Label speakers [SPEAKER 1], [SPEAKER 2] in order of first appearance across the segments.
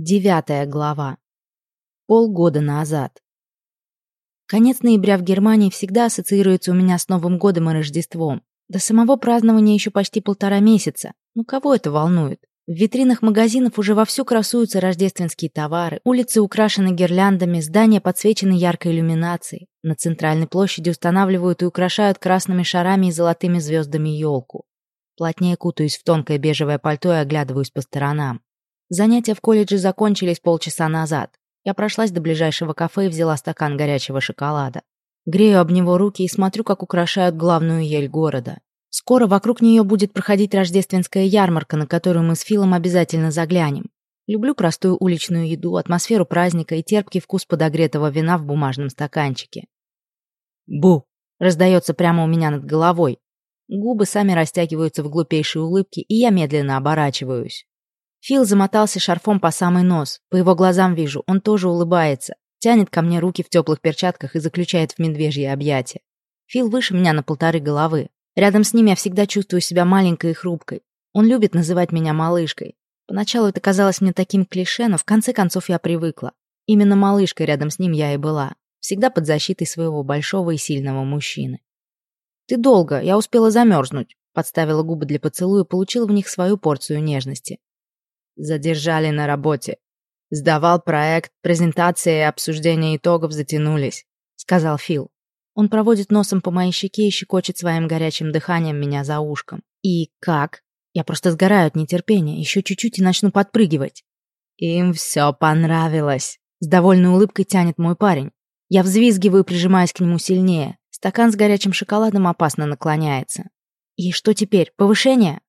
[SPEAKER 1] Девятая глава. Полгода назад. Конец ноября в Германии всегда ассоциируется у меня с Новым годом и Рождеством. До самого празднования еще почти полтора месяца. Ну кого это волнует? В витринах магазинов уже вовсю красуются рождественские товары, улицы украшены гирляндами, здания подсвечены яркой иллюминацией. На центральной площади устанавливают и украшают красными шарами и золотыми звездами елку. Плотнее кутаюсь в тонкое бежевое пальто и оглядываюсь по сторонам. Занятия в колледже закончились полчаса назад. Я прошлась до ближайшего кафе и взяла стакан горячего шоколада. Грею об него руки и смотрю, как украшают главную ель города. Скоро вокруг нее будет проходить рождественская ярмарка, на которую мы с Филом обязательно заглянем. Люблю простую уличную еду, атмосферу праздника и терпкий вкус подогретого вина в бумажном стаканчике. «Бу!» — раздается прямо у меня над головой. Губы сами растягиваются в глупейшей улыбке, и я медленно оборачиваюсь. Фил замотался шарфом по самый нос. По его глазам вижу, он тоже улыбается. Тянет ко мне руки в теплых перчатках и заключает в медвежье объятие. Фил выше меня на полторы головы. Рядом с ним я всегда чувствую себя маленькой и хрупкой. Он любит называть меня малышкой. Поначалу это казалось мне таким клише, но в конце концов я привыкла. Именно малышкой рядом с ним я и была. Всегда под защитой своего большого и сильного мужчины. «Ты долго, я успела замерзнуть», подставила губы для поцелуя получила в них свою порцию нежности. Задержали на работе. Сдавал проект, презентация и обсуждение итогов затянулись, сказал Фил. Он проводит носом по моей щеке и щекочет своим горячим дыханием меня за ушком. И как? Я просто сгораю от нетерпения, еще чуть-чуть и начну подпрыгивать. Им все понравилось. С довольной улыбкой тянет мой парень. Я взвизгиваю, прижимаясь к нему сильнее. Стакан с горячим шоколадом опасно наклоняется. И что теперь, повышение?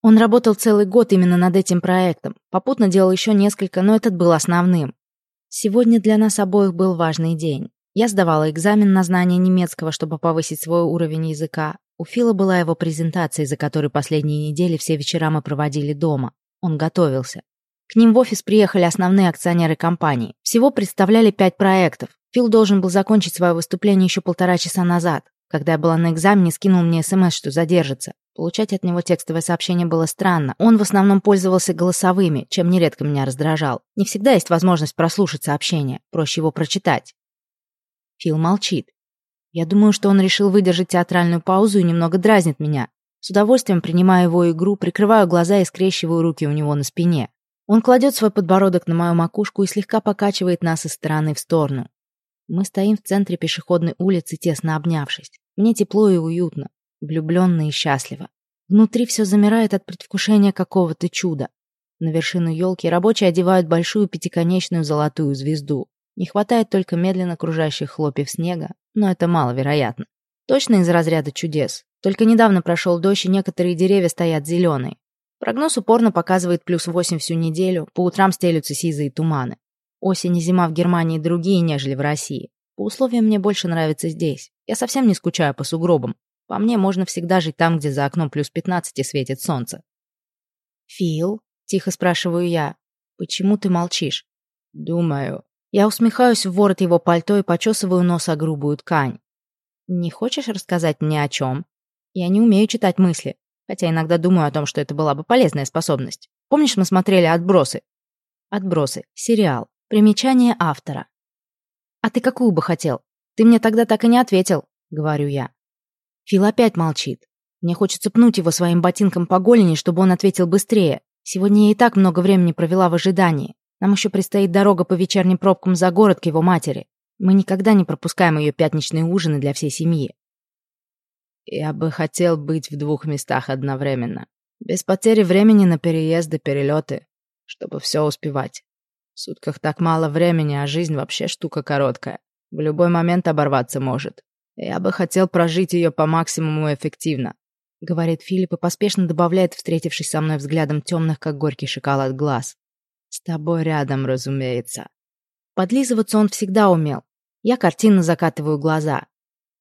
[SPEAKER 1] Он работал целый год именно над этим проектом, попутно делал еще несколько, но этот был основным. Сегодня для нас обоих был важный день. Я сдавала экзамен на знание немецкого, чтобы повысить свой уровень языка. У Фила была его презентация, за которой последние недели все вечера мы проводили дома. Он готовился. К ним в офис приехали основные акционеры компании. Всего представляли пять проектов. Фил должен был закончить свое выступление еще полтора часа назад. Когда я была на экзамене, скинул мне смс, что задержится. Получать от него текстовое сообщение было странно. Он в основном пользовался голосовыми, чем нередко меня раздражал. Не всегда есть возможность прослушать сообщение. Проще его прочитать. Фил молчит. Я думаю, что он решил выдержать театральную паузу и немного дразнит меня. С удовольствием принимаю его игру, прикрываю глаза и скрещиваю руки у него на спине. Он кладет свой подбородок на мою макушку и слегка покачивает нас из стороны в сторону. Мы стоим в центре пешеходной улицы, тесно обнявшись. Мне тепло и уютно, влюбленно и счастливо. Внутри все замирает от предвкушения какого-то чуда. На вершину елки рабочие одевают большую пятиконечную золотую звезду. Не хватает только медленно кружащих хлопьев снега, но это маловероятно. Точно из разряда чудес. Только недавно прошел дождь, и некоторые деревья стоят зеленые. Прогноз упорно показывает плюс 8 всю неделю, по утрам стелются сизые туманы. Осень и зима в Германии другие, нежели в России. По условиям мне больше нравится здесь. Я совсем не скучаю по сугробам. По мне, можно всегда жить там, где за окном плюс 15 и светит солнце. «Фил?» — тихо спрашиваю я. «Почему ты молчишь?» «Думаю». Я усмехаюсь в ворот его пальто и почесываю нос о грубую ткань. «Не хочешь рассказать мне о чем?» Я не умею читать мысли, хотя иногда думаю о том, что это была бы полезная способность. Помнишь, мы смотрели «Отбросы»? «Отбросы» — сериал. Примечание автора. «А ты какую бы хотел? Ты мне тогда так и не ответил», — говорю я. Фил опять молчит. Мне хочется пнуть его своим ботинком по голени, чтобы он ответил быстрее. Сегодня я и так много времени провела в ожидании. Нам еще предстоит дорога по вечерним пробкам за город к его матери. Мы никогда не пропускаем ее пятничные ужины для всей семьи. Я бы хотел быть в двух местах одновременно. Без потери времени на переезды, перелеты, чтобы все успевать. В сутках так мало времени, а жизнь вообще штука короткая. В любой момент оборваться может. Я бы хотел прожить ее по максимуму эффективно. Говорит Филипп и поспешно добавляет, встретившись со мной взглядом темных, как горький шоколад, глаз. С тобой рядом, разумеется. Подлизываться он всегда умел. Я картинно закатываю глаза.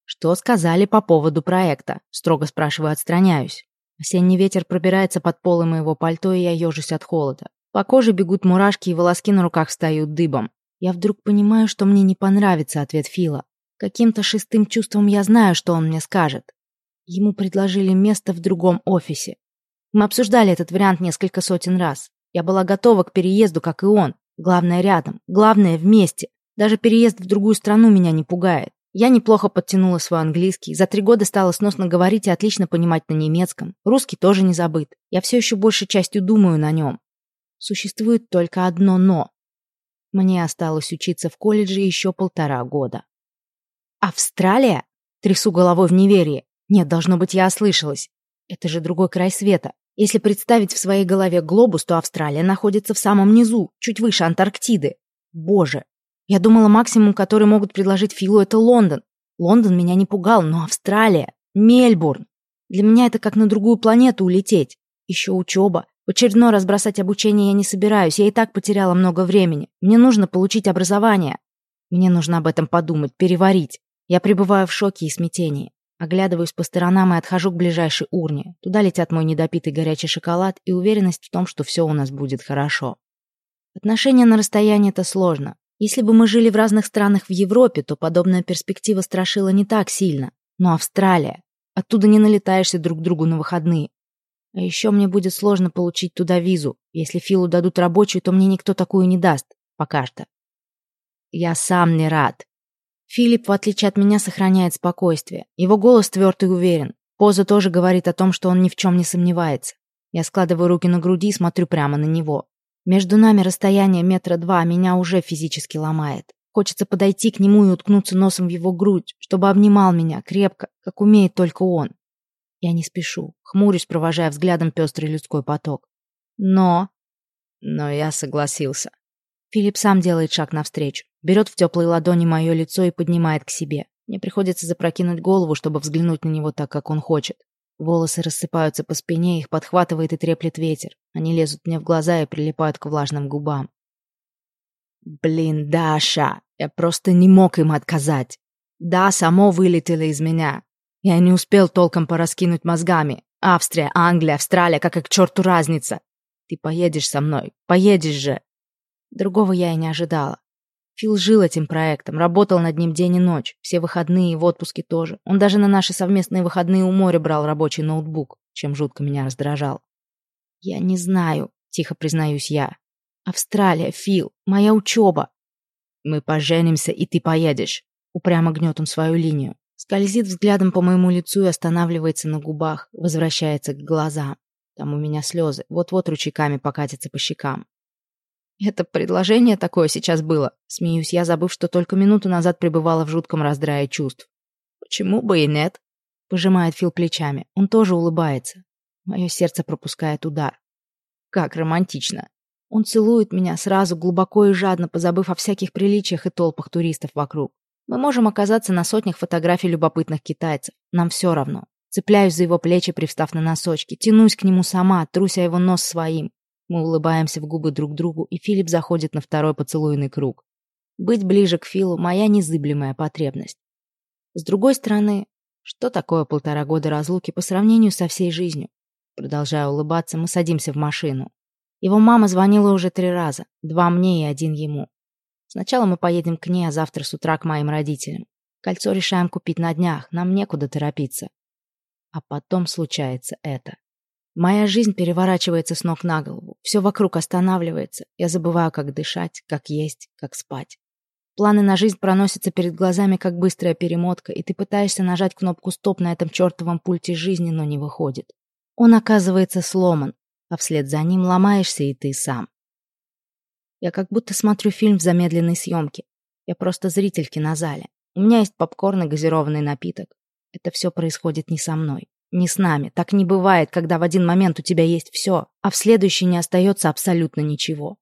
[SPEAKER 1] Что сказали по поводу проекта? Строго спрашиваю, отстраняюсь. Осенний ветер пробирается под полы моего пальто, и я ежусь от холода. По коже бегут мурашки, и волоски на руках встают дыбом. Я вдруг понимаю, что мне не понравится ответ Фила. Каким-то шестым чувством я знаю, что он мне скажет. Ему предложили место в другом офисе. Мы обсуждали этот вариант несколько сотен раз. Я была готова к переезду, как и он. Главное рядом, главное вместе. Даже переезд в другую страну меня не пугает. Я неплохо подтянула свой английский, за три года стала сносно говорить и отлично понимать на немецком. Русский тоже не забыт. Я все еще большей частью думаю на нем. Существует только одно «но». Мне осталось учиться в колледже еще полтора года. Австралия? Трясу головой в неверии. Нет, должно быть, я ослышалась. Это же другой край света. Если представить в своей голове глобус, то Австралия находится в самом низу, чуть выше Антарктиды. Боже, я думала, максимум, который могут предложить Филу, это Лондон. Лондон меня не пугал, но Австралия, Мельбурн. Для меня это как на другую планету улететь. Еще учеба. В очередной раз бросать обучение я не собираюсь, я и так потеряла много времени. Мне нужно получить образование. Мне нужно об этом подумать, переварить. Я пребываю в шоке и смятении. Оглядываюсь по сторонам и отхожу к ближайшей урне. Туда летят мой недопитый горячий шоколад и уверенность в том, что все у нас будет хорошо. Отношения на расстоянии — это сложно. Если бы мы жили в разных странах в Европе, то подобная перспектива страшила не так сильно. Но Австралия. Оттуда не налетаешься друг другу на выходные. А еще мне будет сложно получить туда визу. Если Филу дадут рабочую, то мне никто такую не даст. Пока что. Я сам не рад. Филипп, в отличие от меня, сохраняет спокойствие. Его голос тверд и уверен. Поза тоже говорит о том, что он ни в чем не сомневается. Я складываю руки на груди и смотрю прямо на него. Между нами расстояние метра два, а меня уже физически ломает. Хочется подойти к нему и уткнуться носом в его грудь, чтобы обнимал меня крепко, как умеет только он. Я не спешу, хмурюсь, провожая взглядом пестрый людской поток. Но... Но я согласился. Филипп сам делает шаг навстречу, берет в теплые ладони мое лицо и поднимает к себе. Мне приходится запрокинуть голову, чтобы взглянуть на него так, как он хочет. Волосы рассыпаются по спине, их подхватывает и треплет ветер. Они лезут мне в глаза и прилипают к влажным губам. Блин, Даша, я просто не мог им отказать. Да, само вылетело из меня. Я не успел толком пораскинуть мозгами. Австрия, Англия, Австралия, какая к черту разница? Ты поедешь со мной, поедешь же. Другого я и не ожидала. Фил жил этим проектом, работал над ним день и ночь, все выходные и в отпуске тоже. Он даже на наши совместные выходные у моря брал рабочий ноутбук, чем жутко меня раздражал. «Я не знаю», — тихо признаюсь я. «Австралия, Фил, моя учеба». «Мы поженимся, и ты поедешь», — упрямо гнет он свою линию. Скользит взглядом по моему лицу и останавливается на губах, возвращается к глазам. Там у меня слезы, вот-вот ручейками покатятся по щекам. Это предложение такое сейчас было. Смеюсь я, забыв, что только минуту назад пребывала в жутком раздрае чувств. Почему бы и нет? Пожимает Фил плечами. Он тоже улыбается. Мое сердце пропускает удар. Как романтично. Он целует меня сразу, глубоко и жадно, позабыв о всяких приличиях и толпах туристов вокруг. Мы можем оказаться на сотнях фотографий любопытных китайцев. Нам все равно. Цепляюсь за его плечи, привстав на носочки. Тянусь к нему сама, труся его нос своим. Мы улыбаемся в губы друг другу, и Филипп заходит на второй поцелуйный круг. Быть ближе к Филу — моя незыблемая потребность. С другой стороны, что такое полтора года разлуки по сравнению со всей жизнью? Продолжая улыбаться, мы садимся в машину. Его мама звонила уже три раза, два мне и один ему. Сначала мы поедем к ней, а завтра с утра к моим родителям. Кольцо решаем купить на днях, нам некуда торопиться. А потом случается это. Моя жизнь переворачивается с ног на голову. Все вокруг останавливается. Я забываю, как дышать, как есть, как спать. Планы на жизнь проносятся перед глазами, как быстрая перемотка, и ты пытаешься нажать кнопку «Стоп» на этом чертовом пульте жизни, но не выходит. Он оказывается сломан, а вслед за ним ломаешься и ты сам. Я как будто смотрю фильм в замедленной съемке. Я просто зритель кинозале. У меня есть попкорн и газированный напиток. Это все происходит не со мной. Не с нами. Так не бывает, когда в один момент у тебя есть все, а в следующий не остается абсолютно ничего.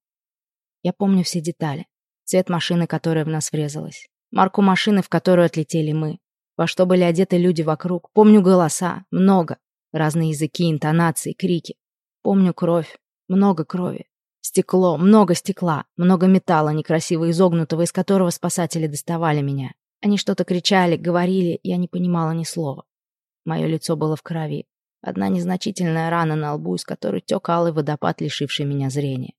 [SPEAKER 1] Я помню все детали. Цвет машины, которая в нас врезалась. Марку машины, в которую отлетели мы. Во что были одеты люди вокруг. Помню голоса. Много. Разные языки, интонации, крики. Помню кровь. Много крови. Стекло. Много стекла. Много металла, некрасиво изогнутого, из которого спасатели доставали меня. Они что-то кричали, говорили, я не понимала ни слова. Мое лицо было в крови. Одна незначительная рана на лбу, из которой тек алый водопад, лишивший меня зрения.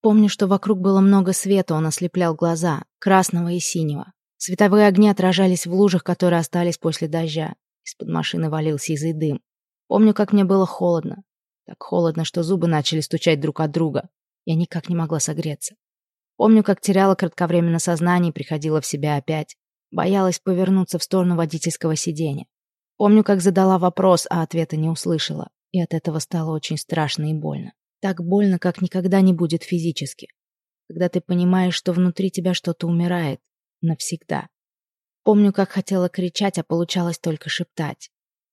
[SPEAKER 1] Помню, что вокруг было много света, он ослеплял глаза, красного и синего. Световые огни отражались в лужах, которые остались после дождя. Из-под машины валился сизый дым. Помню, как мне было холодно. Так холодно, что зубы начали стучать друг от друга. Я никак не могла согреться. Помню, как теряла кратковременно сознание и приходила в себя опять. Боялась повернуться в сторону водительского сиденья. Помню, как задала вопрос, а ответа не услышала. И от этого стало очень страшно и больно. Так больно, как никогда не будет физически. Когда ты понимаешь, что внутри тебя что-то умирает. Навсегда. Помню, как хотела кричать, а получалось только шептать.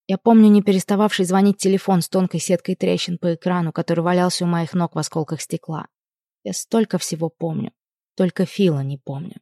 [SPEAKER 1] Я помню не перестававший звонить телефон с тонкой сеткой трещин по экрану, который валялся у моих ног в осколках стекла. Я столько всего помню. Только Фила не помню.